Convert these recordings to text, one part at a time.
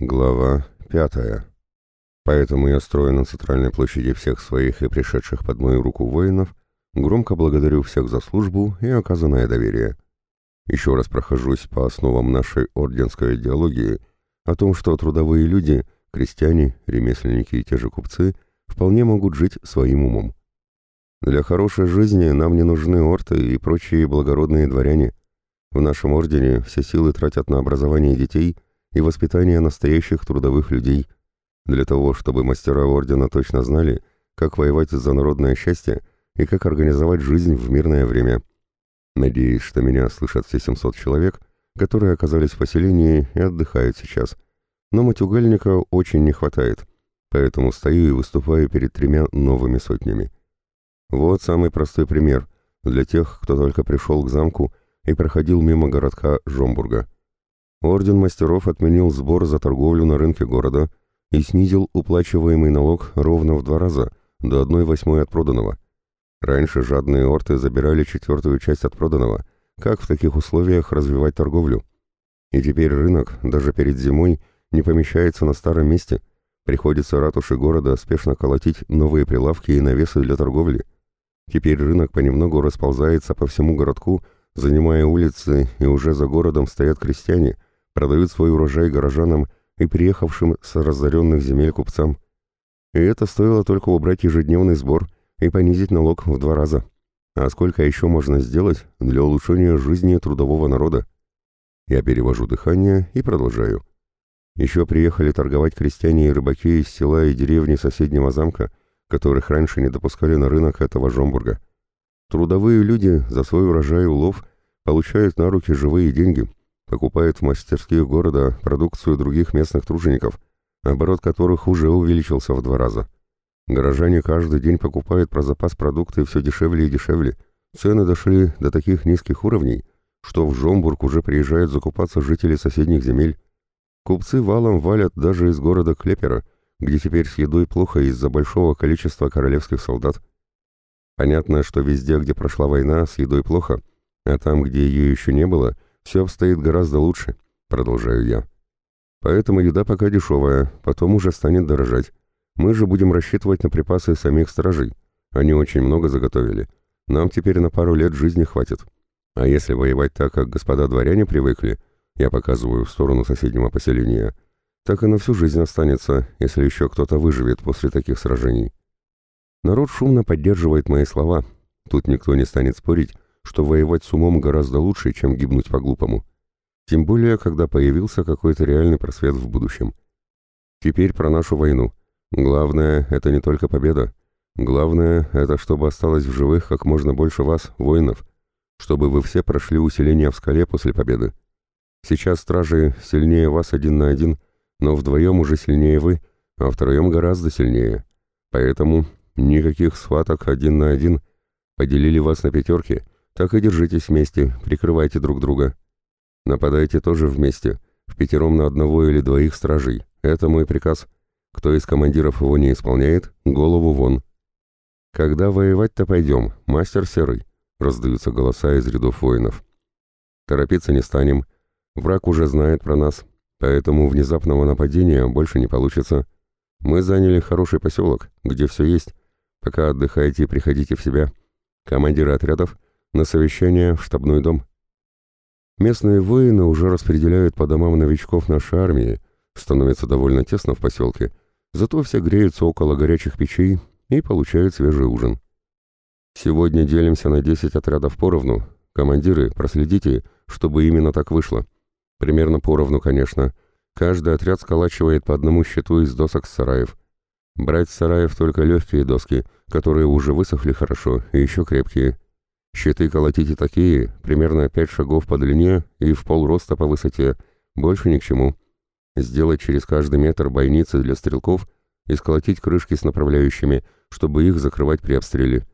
Глава пятая. Поэтому я строю на центральной площади всех своих и пришедших под мою руку воинов, громко благодарю всех за службу и оказанное доверие. Еще раз прохожусь по основам нашей орденской идеологии о том, что трудовые люди, крестьяне, ремесленники и те же купцы вполне могут жить своим умом. Для хорошей жизни нам не нужны орты и прочие благородные дворяне. В нашем ордене все силы тратят на образование детей – и воспитание настоящих трудовых людей, для того, чтобы мастера ордена точно знали, как воевать за народное счастье и как организовать жизнь в мирное время. Надеюсь, что меня слышат все 700 человек, которые оказались в поселении и отдыхают сейчас. Но матюгальника очень не хватает, поэтому стою и выступаю перед тремя новыми сотнями. Вот самый простой пример для тех, кто только пришел к замку и проходил мимо городка Жомбурга. Орден мастеров отменил сбор за торговлю на рынке города и снизил уплачиваемый налог ровно в два раза, до одной восьмой от проданного. Раньше жадные орты забирали четвертую часть от проданного. Как в таких условиях развивать торговлю? И теперь рынок, даже перед зимой, не помещается на старом месте. Приходится ратуши города спешно колотить новые прилавки и навесы для торговли. Теперь рынок понемногу расползается по всему городку, занимая улицы, и уже за городом стоят крестьяне – продают свой урожай горожанам и приехавшим с разоренных земель купцам. И это стоило только убрать ежедневный сбор и понизить налог в два раза. А сколько еще можно сделать для улучшения жизни трудового народа? Я перевожу дыхание и продолжаю. Еще приехали торговать крестьяне и рыбаки из села и деревни соседнего замка, которых раньше не допускали на рынок этого Жомбурга. Трудовые люди за свой урожай и улов получают на руки живые деньги, покупает в мастерских города продукцию других местных тружеников, оборот которых уже увеличился в два раза. Горожане каждый день покупают про запас продукты все дешевле и дешевле. Цены дошли до таких низких уровней, что в Жомбург уже приезжают закупаться жители соседних земель. Купцы валом валят даже из города Клепера, где теперь с едой плохо из-за большого количества королевских солдат. Понятно, что везде, где прошла война, с едой плохо, а там, где ее еще не было – все обстоит гораздо лучше, продолжаю я. Поэтому еда пока дешевая, потом уже станет дорожать. Мы же будем рассчитывать на припасы самих стражей. Они очень много заготовили. Нам теперь на пару лет жизни хватит. А если воевать так, как господа дворяне привыкли, я показываю в сторону соседнего поселения, так и на всю жизнь останется, если еще кто-то выживет после таких сражений. Народ шумно поддерживает мои слова. Тут никто не станет спорить, что воевать с умом гораздо лучше, чем гибнуть по-глупому. Тем более, когда появился какой-то реальный просвет в будущем. Теперь про нашу войну. Главное — это не только победа. Главное — это чтобы осталось в живых как можно больше вас, воинов, чтобы вы все прошли усиление в скале после победы. Сейчас стражи сильнее вас один на один, но вдвоем уже сильнее вы, а втроем гораздо сильнее. Поэтому никаких схваток один на один. Поделили вас на пятерки, так и держитесь вместе, прикрывайте друг друга. Нападайте тоже вместе, в пятером на одного или двоих стражей. Это мой приказ. Кто из командиров его не исполняет, голову вон. Когда воевать-то пойдем, мастер серый, раздаются голоса из рядов воинов. Торопиться не станем. Враг уже знает про нас, поэтому внезапного нападения больше не получится. Мы заняли хороший поселок, где все есть. Пока отдыхаете и приходите в себя. Командиры отрядов — на совещание в штабной дом. Местные воины уже распределяют по домам новичков нашей армии, становится довольно тесно в поселке, зато все греются около горячих печей и получают свежий ужин. Сегодня делимся на 10 отрядов поровну. Командиры, проследите, чтобы именно так вышло. Примерно поровну, конечно. Каждый отряд сколачивает по одному щиту из досок с сараев. Брать с сараев только легкие доски, которые уже высохли хорошо и еще крепкие. Щиты колотите такие, примерно пять шагов по длине и в полроста по высоте, больше ни к чему. Сделать через каждый метр бойницы для стрелков и сколотить крышки с направляющими, чтобы их закрывать при обстреле.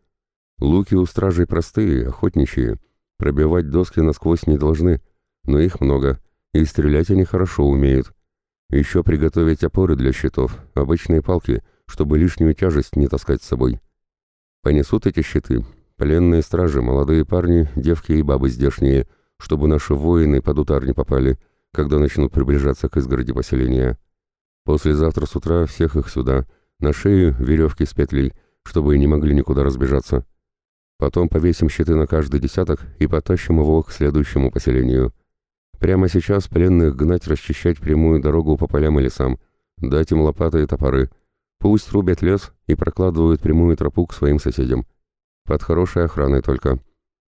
Луки у стражей простые, охотничьи. Пробивать доски насквозь не должны, но их много, и стрелять они хорошо умеют. Еще приготовить опоры для щитов, обычные палки, чтобы лишнюю тяжесть не таскать с собой. Понесут эти щиты, Пленные стражи, молодые парни, девки и бабы здешние, чтобы наши воины под удар не попали, когда начнут приближаться к изгороди поселения. Послезавтра с утра всех их сюда, на шею веревки с петлей, чтобы не могли никуда разбежаться. Потом повесим щиты на каждый десяток и потащим его к следующему поселению. Прямо сейчас пленных гнать расчищать прямую дорогу по полям и лесам, дать им лопаты и топоры. Пусть рубят лес и прокладывают прямую тропу к своим соседям. Под хорошей охраной только.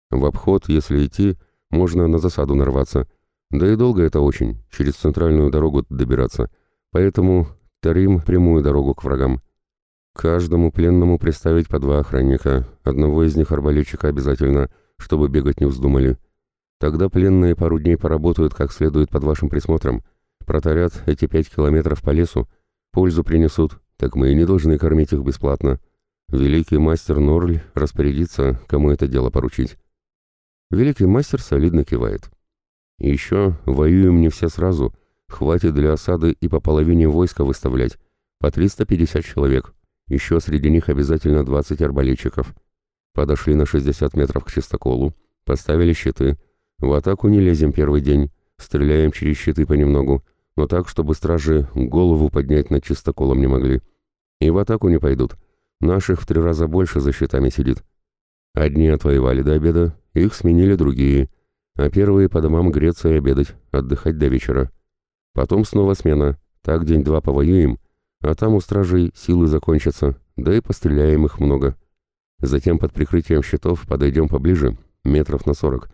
В обход, если идти, можно на засаду нарваться. Да и долго это очень, через центральную дорогу добираться — Поэтому тарим прямую дорогу к врагам. Каждому пленному представить по два охранника, одного из них арбалетчика обязательно, чтобы бегать не вздумали. Тогда пленные пару дней поработают как следует под вашим присмотром, протарят эти пять километров по лесу, пользу принесут, так мы и не должны кормить их бесплатно. Великий мастер Норль распорядится, кому это дело поручить. Великий мастер солидно кивает. еще воюем не все сразу — Хватит для осады и по половине войска выставлять, по 350 человек. Еще среди них обязательно 20 арбалетчиков. Подошли на 60 метров к чистоколу, поставили щиты. В атаку не лезем первый день, стреляем через щиты понемногу, но так, чтобы стражи голову поднять над чистоколом не могли. И в атаку не пойдут. Наших в три раза больше за щитами сидит. Одни отвоевали до обеда, их сменили другие, а первые по домам греться и обедать, отдыхать до вечера. Потом снова смена. Так день-два повоюем, а там у стражей силы закончатся, да и постреляем их много. Затем под прикрытием щитов подойдем поближе, метров на сорок,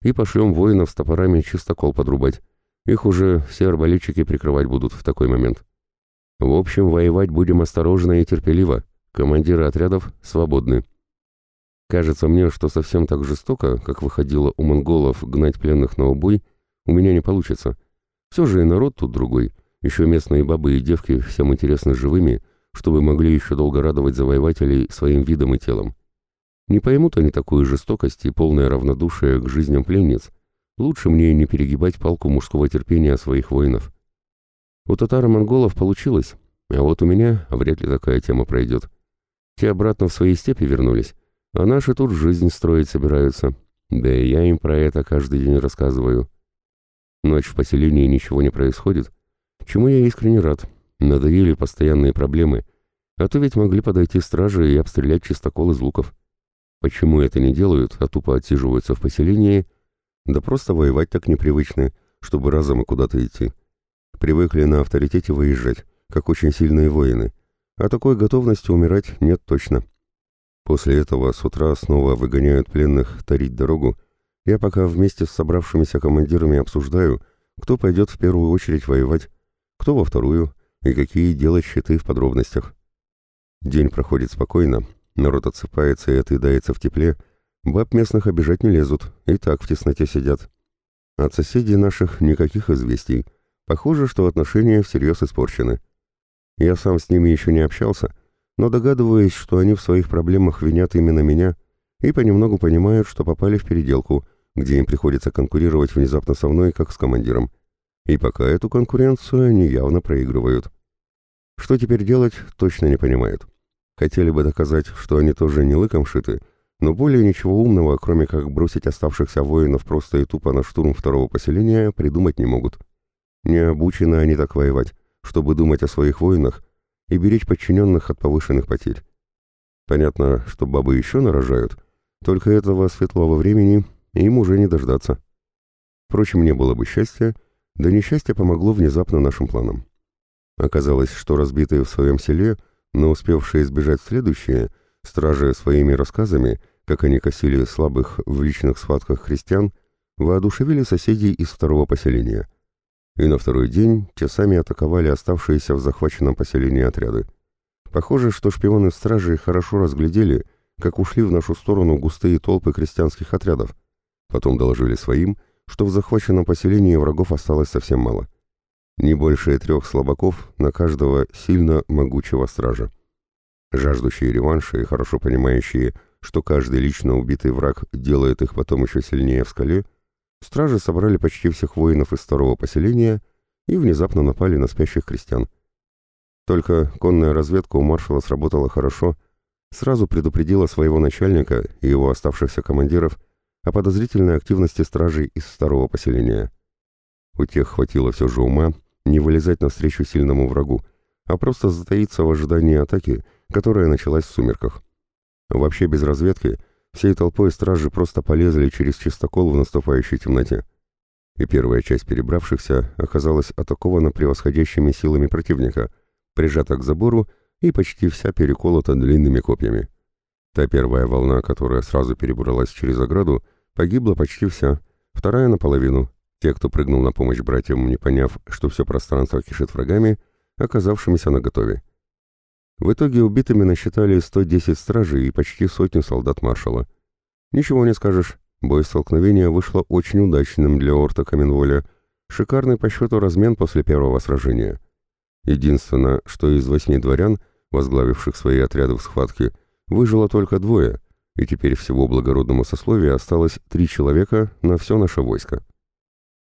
и пошлем воинов с топорами чистокол подрубать. Их уже все арбалетчики прикрывать будут в такой момент. В общем, воевать будем осторожно и терпеливо. Командиры отрядов свободны. Кажется мне, что совсем так жестоко, как выходило у монголов гнать пленных на убой, у меня не получится. Все же и народ тут другой. Еще местные бабы и девки всем интересны живыми, чтобы могли еще долго радовать завоевателей своим видом и телом. Не поймут они такую жестокость и полное равнодушие к жизням пленниц. Лучше мне не перегибать палку мужского терпения своих воинов. У татаро-монголов получилось, а вот у меня вряд ли такая тема пройдет. Те обратно в свои степи вернулись, а наши тут жизнь строить собираются. Да и я им про это каждый день рассказываю. Ночь в поселении ничего не происходит, чему я искренне рад. Надоели постоянные проблемы, а то ведь могли подойти стражи и обстрелять чистокол из луков. Почему это не делают, а тупо отсиживаются в поселении? Да просто воевать так непривычно, чтобы разом и куда-то идти. Привыкли на авторитете выезжать, как очень сильные воины, а такой готовности умирать нет точно. После этого с утра снова выгоняют пленных тарить дорогу, я пока вместе с собравшимися командирами обсуждаю, кто пойдет в первую очередь воевать, кто во вторую, и какие делать щиты в подробностях. День проходит спокойно, народ отсыпается и отъедается в тепле, баб местных обижать не лезут, и так в тесноте сидят. От соседей наших никаких известий. Похоже, что отношения всерьез испорчены. Я сам с ними еще не общался, но догадываюсь, что они в своих проблемах винят именно меня и понемногу понимают, что попали в переделку, где им приходится конкурировать внезапно со мной, как с командиром. И пока эту конкуренцию они явно проигрывают. Что теперь делать, точно не понимают. Хотели бы доказать, что они тоже не лыком шиты, но более ничего умного, кроме как бросить оставшихся воинов просто и тупо на штурм второго поселения, придумать не могут. Не обучены они так воевать, чтобы думать о своих воинах и беречь подчиненных от повышенных потерь. Понятно, что бабы еще нарожают, только этого светлого времени им уже не дождаться. Впрочем, не было бы счастья, да несчастье помогло внезапно нашим планам. Оказалось, что разбитые в своем селе, но успевшие избежать следующие, стражи своими рассказами, как они косили слабых в личных схватках христиан, воодушевили соседей из второго поселения. И на второй день те сами атаковали оставшиеся в захваченном поселении отряды. Похоже, что шпионы стражи хорошо разглядели, как ушли в нашу сторону густые толпы крестьянских отрядов, Потом доложили своим, что в захваченном поселении врагов осталось совсем мало. Не больше трех слабаков на каждого сильно могучего стража. Жаждущие реванша и хорошо понимающие, что каждый лично убитый враг делает их потом еще сильнее в скале, стражи собрали почти всех воинов из второго поселения и внезапно напали на спящих крестьян. Только конная разведка у маршала сработала хорошо, сразу предупредила своего начальника и его оставшихся командиров о подозрительной активности стражей из второго поселения. У тех хватило все же ума не вылезать навстречу сильному врагу, а просто затаиться в ожидании атаки, которая началась в сумерках. Вообще без разведки всей толпой стражи просто полезли через чистокол в наступающей темноте. И первая часть перебравшихся оказалась атакована превосходящими силами противника, прижата к забору и почти вся переколота длинными копьями. Та первая волна, которая сразу перебралась через ограду, погибла почти вся, вторая наполовину. Те, кто прыгнул на помощь братьям, не поняв, что все пространство кишит врагами, оказавшимися наготове. В итоге убитыми насчитали 110 стражей и почти сотню солдат маршала. Ничего не скажешь, бой столкновения вышло очень удачным для Орта Каменволя, шикарный по счету размен после первого сражения. Единственное, что из восьми дворян, возглавивших свои отряды в схватке, выжило только двое, и теперь всего благородному сословию осталось три человека на все наше войско.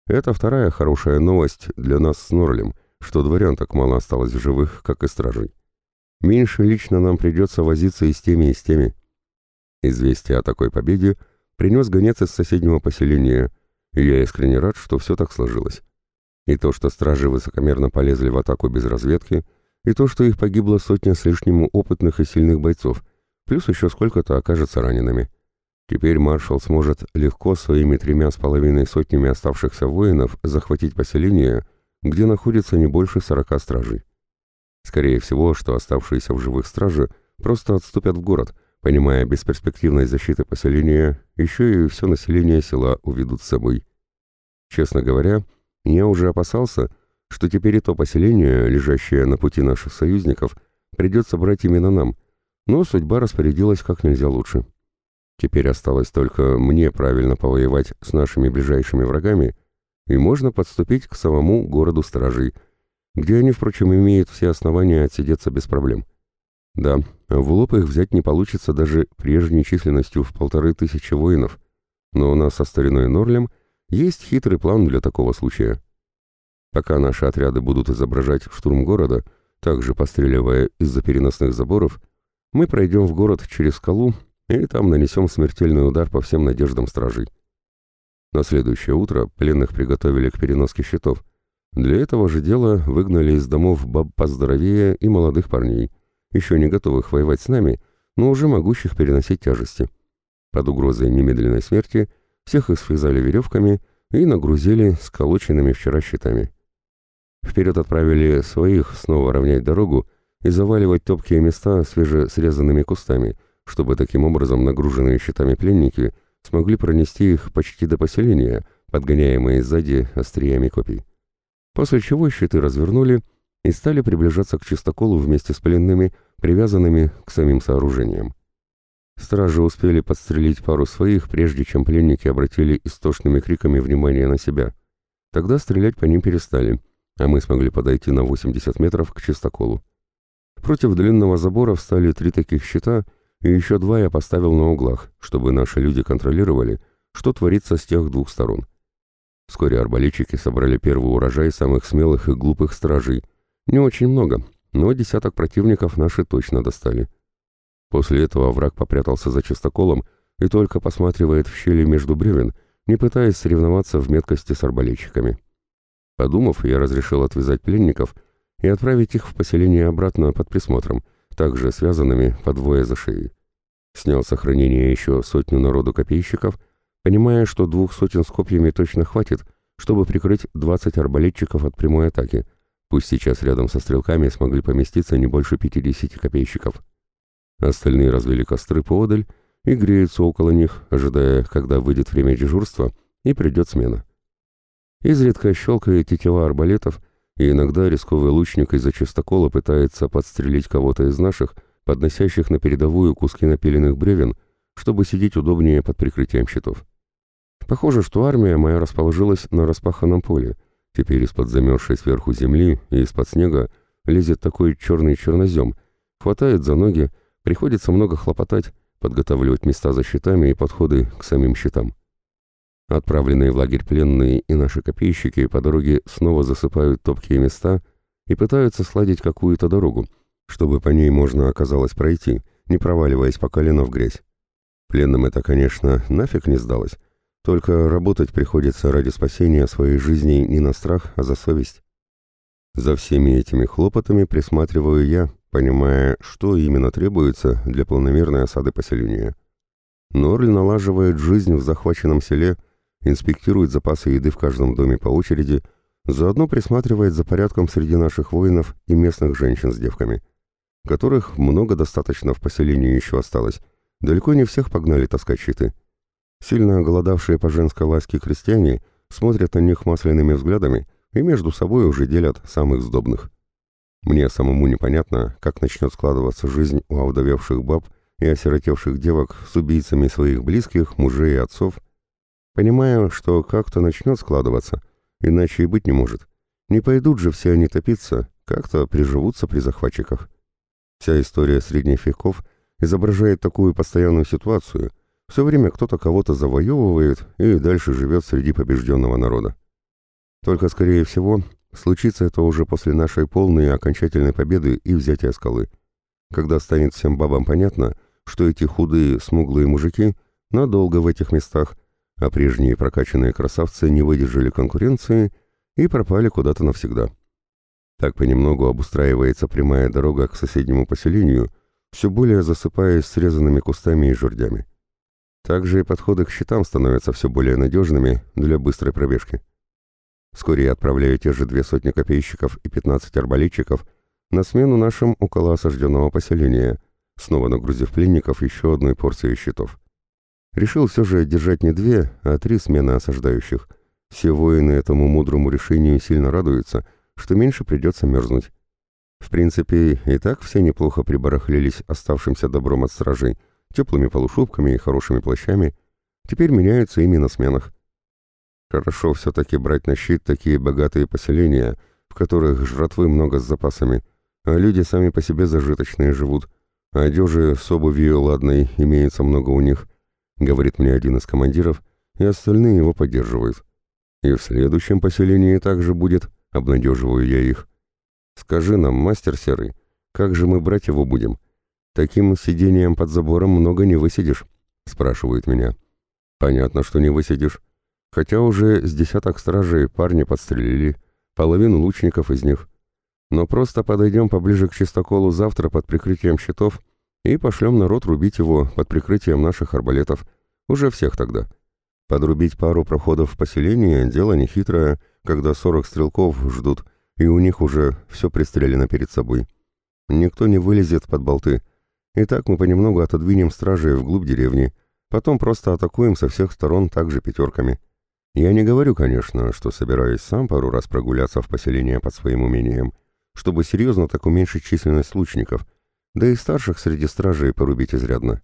Это вторая хорошая новость для нас с Норлем, что дворян так мало осталось в живых, как и стражей. Меньше лично нам придется возиться и с теми, и с теми. Известие о такой победе принес гонец из соседнего поселения, и я искренне рад, что все так сложилось. И то, что стражи высокомерно полезли в атаку без разведки, и то, что их погибло сотня с лишним опытных и сильных бойцов, плюс еще сколько-то окажется ранеными. Теперь маршал сможет легко своими тремя с половиной сотнями оставшихся воинов захватить поселение, где находится не больше сорока стражей. Скорее всего, что оставшиеся в живых стражи просто отступят в город, понимая бесперспективность защиты поселения, еще и все население села уведут с собой. Честно говоря, я уже опасался, что теперь и то поселение, лежащее на пути наших союзников, придется брать именно нам, но судьба распорядилась как нельзя лучше. Теперь осталось только мне правильно повоевать с нашими ближайшими врагами, и можно подступить к самому городу стражей, где они, впрочем, имеют все основания отсидеться без проблем. Да, в лоб их взять не получится даже прежней численностью в полторы тысячи воинов, но у нас со стариной Норлем есть хитрый план для такого случая. Пока наши отряды будут изображать штурм города, также постреливая из-за переносных заборов, мы пройдем в город через скалу и там нанесем смертельный удар по всем надеждам стражей. На следующее утро пленных приготовили к переноске щитов. Для этого же дела выгнали из домов баб поздоровее и молодых парней, еще не готовых воевать с нами, но уже могущих переносить тяжести. Под угрозой немедленной смерти всех их связали веревками и нагрузили сколоченными вчера щитами. Вперед отправили своих снова равнять дорогу и заваливать топкие места свежесрезанными кустами, чтобы таким образом нагруженные щитами пленники смогли пронести их почти до поселения, подгоняемые сзади остриями копий. После чего щиты развернули и стали приближаться к чистоколу вместе с пленными, привязанными к самим сооружениям. Стражи успели подстрелить пару своих, прежде чем пленники обратили истошными криками внимание на себя. Тогда стрелять по ним перестали, а мы смогли подойти на 80 метров к чистоколу. Против длинного забора встали три таких щита, и еще два я поставил на углах, чтобы наши люди контролировали, что творится с тех двух сторон. Вскоре арбалетчики собрали первый урожай самых смелых и глупых стражей. Не очень много, но десяток противников наши точно достали. После этого враг попрятался за чистоколом и только посматривает в щели между бревен, не пытаясь соревноваться в меткости с арбалетчиками. Подумав, я разрешил отвязать пленников и отправить их в поселение обратно под присмотром, также связанными по двое за шеей. Снял с охранения еще сотню народу копейщиков, понимая, что двух сотен с копьями точно хватит, чтобы прикрыть 20 арбалетчиков от прямой атаки, пусть сейчас рядом со стрелками смогли поместиться не больше 50 копейщиков. Остальные развели костры поодаль и греются около них, ожидая, когда выйдет время дежурства и придет смена. Изредка щелкает тетива арбалетов — и иногда рисковый лучник из-за чистокола пытается подстрелить кого-то из наших, подносящих на передовую куски напиленных бревен, чтобы сидеть удобнее под прикрытием щитов. Похоже, что армия моя расположилась на распаханном поле. Теперь из-под замерзшей сверху земли и из-под снега лезет такой черный чернозем, хватает за ноги, приходится много хлопотать, подготавливать места за щитами и подходы к самим щитам. Отправленные в лагерь пленные и наши копейщики по дороге снова засыпают топкие места и пытаются сладить какую-то дорогу, чтобы по ней можно оказалось пройти, не проваливаясь по колено в грязь. Пленным это, конечно, нафиг не сдалось, только работать приходится ради спасения своей жизни не на страх, а за совесть. За всеми этими хлопотами присматриваю я, понимая, что именно требуется для полномерной осады поселения. Норль налаживает жизнь в захваченном селе, инспектирует запасы еды в каждом доме по очереди, заодно присматривает за порядком среди наших воинов и местных женщин с девками, которых много достаточно в поселении еще осталось, далеко не всех погнали таскать щиты. Сильно оголодавшие по женской ласке крестьяне смотрят на них масляными взглядами и между собой уже делят самых сдобных. Мне самому непонятно, как начнет складываться жизнь у овдовевших баб и осиротевших девок с убийцами своих близких, мужей и отцов. Понимаю, что как-то начнет складываться, иначе и быть не может. Не пойдут же все они топиться, как-то приживутся при захватчиках. Вся история средних веков изображает такую постоянную ситуацию. Все время кто-то кого-то завоевывает и дальше живет среди побежденного народа. Только, скорее всего, случится это уже после нашей полной и окончательной победы и взятия скалы. Когда станет всем бабам понятно, что эти худые, смуглые мужики надолго в этих местах, а прежние прокачанные красавцы не выдержали конкуренции и пропали куда-то навсегда. Так понемногу обустраивается прямая дорога к соседнему поселению, все более засыпаясь срезанными кустами и жердями. Также и подходы к щитам становятся все более надежными для быстрой пробежки. Вскоре я отправляю те же две сотни копейщиков и пятнадцать арбалетчиков на смену нашим около осажденного поселения, снова нагрузив пленников еще одной порцией щитов. Решил все же держать не две, а три смены осаждающих. Все воины этому мудрому решению сильно радуются, что меньше придется мерзнуть. В принципе, и так все неплохо прибарахлились оставшимся добром от стражей, теплыми полушубками и хорошими плащами. Теперь меняются ими на сменах. Хорошо все-таки брать на щит такие богатые поселения, в которых жратвы много с запасами, а люди сами по себе зажиточные живут, а одежи с обувью ладной имеется много у них, говорит мне один из командиров, и остальные его поддерживают. И в следующем поселении также будет, обнадеживаю я их. Скажи нам, мастер серый, как же мы брать его будем? Таким сидением под забором много не высидишь, спрашивают меня. Понятно, что не высидишь. Хотя уже с десяток стражей парни подстрелили, половину лучников из них. Но просто подойдем поближе к чистоколу завтра под прикрытием щитов и пошлем народ рубить его под прикрытием наших арбалетов. Уже всех тогда. Подрубить пару проходов в поселение – дело нехитрое, когда сорок стрелков ждут, и у них уже все пристрелено перед собой. Никто не вылезет под болты. И так мы понемногу отодвинем стражей вглубь деревни, потом просто атакуем со всех сторон также пятерками. Я не говорю, конечно, что собираюсь сам пару раз прогуляться в поселение под своим умением, чтобы серьезно так уменьшить численность лучников, да и старших среди стражей порубить изрядно.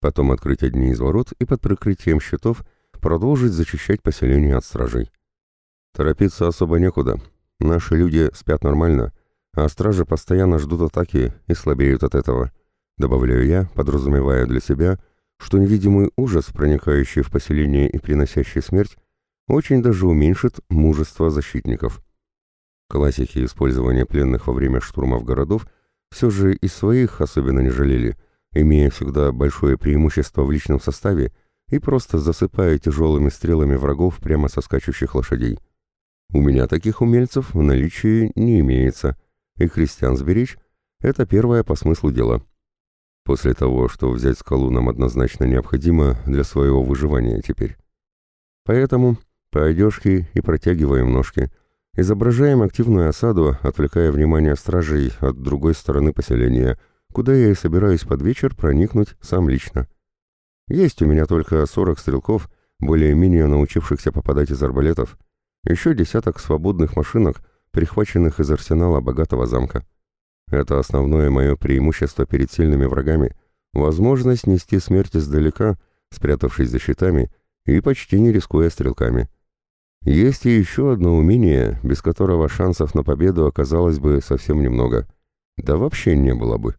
Потом открыть одни из ворот и под прикрытием щитов продолжить зачищать поселение от стражей. Торопиться особо некуда. Наши люди спят нормально, а стражи постоянно ждут атаки и слабеют от этого. Добавляю я, подразумевая для себя, что невидимый ужас, проникающий в поселение и приносящий смерть, очень даже уменьшит мужество защитников. Классики использования пленных во время штурмов городов все же из своих особенно не жалели, имея всегда большое преимущество в личном составе и просто засыпая тяжелыми стрелами врагов прямо со скачущих лошадей. У меня таких умельцев в наличии не имеется, и крестьян сберечь — это первое по смыслу дела. После того, что взять скалу нам однозначно необходимо для своего выживания теперь. Поэтому по одежке и протягиваем ножки. Изображаем активную осаду, отвлекая внимание стражей от другой стороны поселения, куда я и собираюсь под вечер проникнуть сам лично. Есть у меня только 40 стрелков, более-менее научившихся попадать из арбалетов, еще десяток свободных машинок, прихваченных из арсенала богатого замка. Это основное мое преимущество перед сильными врагами — возможность нести смерть издалека, спрятавшись за щитами и почти не рискуя стрелками. Есть и еще одно умение, без которого шансов на победу оказалось бы совсем немного. Да вообще не было бы.